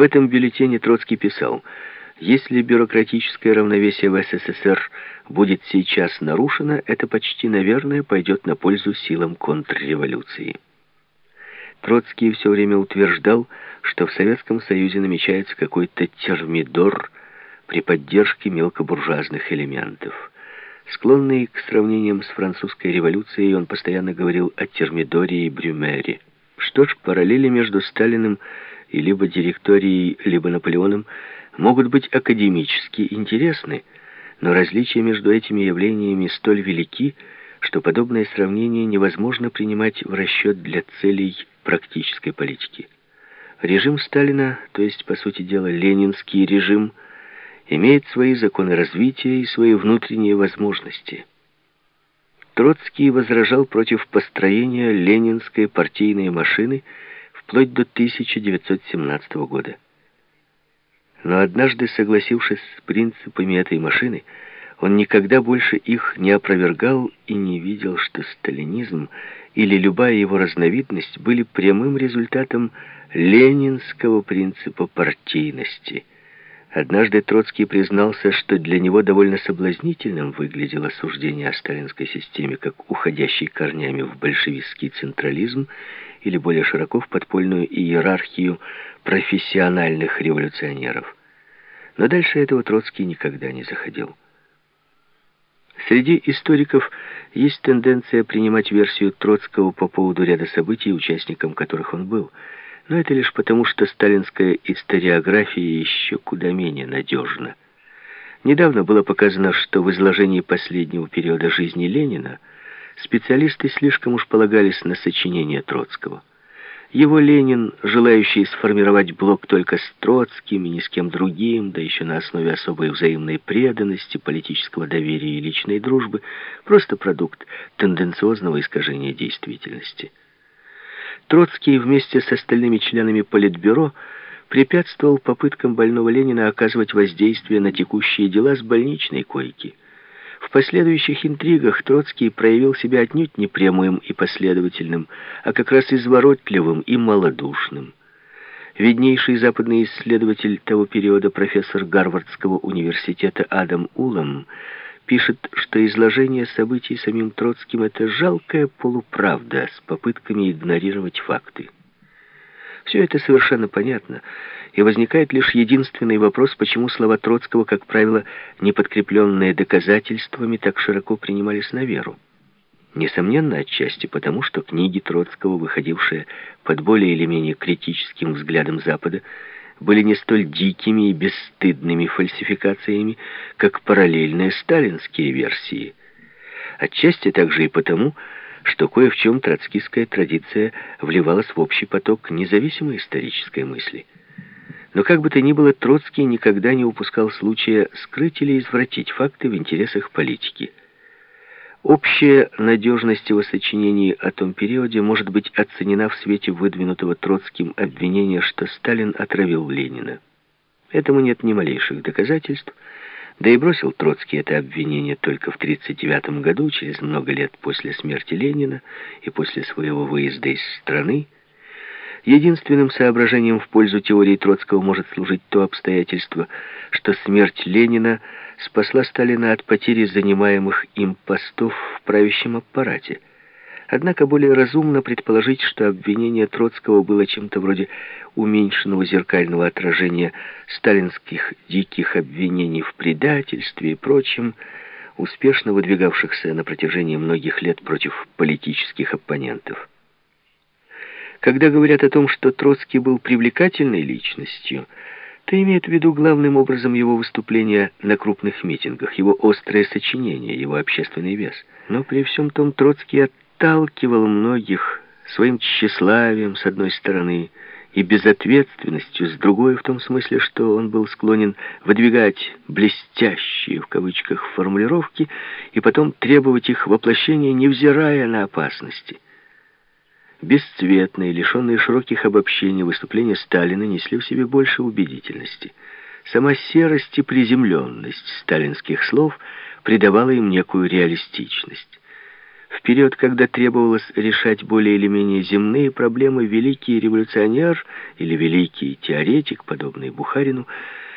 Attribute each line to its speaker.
Speaker 1: В этом бюллетене Троцкий писал, «Если бюрократическое равновесие в СССР будет сейчас нарушено, это почти, наверное, пойдет на пользу силам контрреволюции». Троцкий все время утверждал, что в Советском Союзе намечается какой-то термидор при поддержке мелкобуржуазных элементов. Склонный к сравнениям с французской революцией, он постоянно говорил о термидоре и брюмере. Что ж, параллели между Сталиным и либо директорией, либо Наполеоном могут быть академически интересны, но различия между этими явлениями столь велики, что подобное сравнение невозможно принимать в расчет для целей практической политики. Режим Сталина, то есть, по сути дела, ленинский режим, имеет свои законы развития и свои внутренние возможности. Троцкий возражал против построения ленинской партийной машины вплоть до 1917 года. Но однажды, согласившись с принципами этой машины, он никогда больше их не опровергал и не видел, что сталинизм или любая его разновидность были прямым результатом ленинского принципа партийности. Однажды Троцкий признался, что для него довольно соблазнительным выглядело суждение о сталинской системе как уходящей корнями в большевистский централизм или более широко в подпольную иерархию профессиональных революционеров. Но дальше этого Троцкий никогда не заходил. Среди историков есть тенденция принимать версию Троцкого по поводу ряда событий, участником которых он был. Но это лишь потому, что сталинская историография еще куда менее надежна. Недавно было показано, что в изложении последнего периода жизни Ленина специалисты слишком уж полагались на сочинение Троцкого. Его Ленин, желающий сформировать блок только с Троцким и ни с кем другим, да еще на основе особой взаимной преданности, политического доверия и личной дружбы, просто продукт тенденциозного искажения действительности. Троцкий вместе с остальными членами Политбюро препятствовал попыткам больного Ленина оказывать воздействие на текущие дела с больничной койки – в последующих интригах Троцкий проявил себя отнюдь не прямым и последовательным, а как раз изворотливым и малодушным. Виднейший западный исследователь того периода профессор Гарвардского университета Адам Улам пишет, что изложение событий самим Троцким — это жалкая полуправда с попытками игнорировать факты. Все это совершенно понятно, и возникает лишь единственный вопрос, почему слова Троцкого, как правило, не подкрепленные доказательствами, так широко принимались на веру. Несомненно, отчасти потому, что книги Троцкого, выходившие под более или менее критическим взглядом Запада, были не столь дикими и бесстыдными фальсификациями, как параллельные сталинские версии. Отчасти также и потому, что кое в чем троцкистская традиция вливалась в общий поток независимой исторической мысли. Но как бы то ни было, Троцкий никогда не упускал случая скрыть или извратить факты в интересах политики. Общая надежность его сочинений о том периоде может быть оценена в свете выдвинутого Троцким обвинения, что Сталин отравил Ленина. Этому нет ни малейших доказательств, да и бросил Троцкий это обвинение только в 1939 году, через много лет после смерти Ленина и после своего выезда из страны. Единственным соображением в пользу теории Троцкого может служить то обстоятельство, что смерть Ленина спасла Сталина от потери занимаемых им постов в правящем аппарате – Однако более разумно предположить, что обвинение Троцкого было чем-то вроде уменьшенного зеркального отражения сталинских диких обвинений в предательстве и прочем, успешно выдвигавшихся на протяжении многих лет против политических оппонентов. Когда говорят о том, что Троцкий был привлекательной личностью, то имеют в виду главным образом его выступления на крупных митингах, его острое сочинение, его общественный вес. Но при всем том Троцкий от отталкивал многих своим тщеславием, с одной стороны, и безответственностью, с другой, в том смысле, что он был склонен выдвигать «блестящие» в кавычках формулировки и потом требовать их воплощения, невзирая на опасности. Бесцветные, лишенные широких обобщений выступления Сталина несли в себе больше убедительности. Сама серость и приземленность сталинских слов придавала им некую реалистичность. В период, когда требовалось решать более или менее земные проблемы, великий революционер или великий теоретик, подобный Бухарину,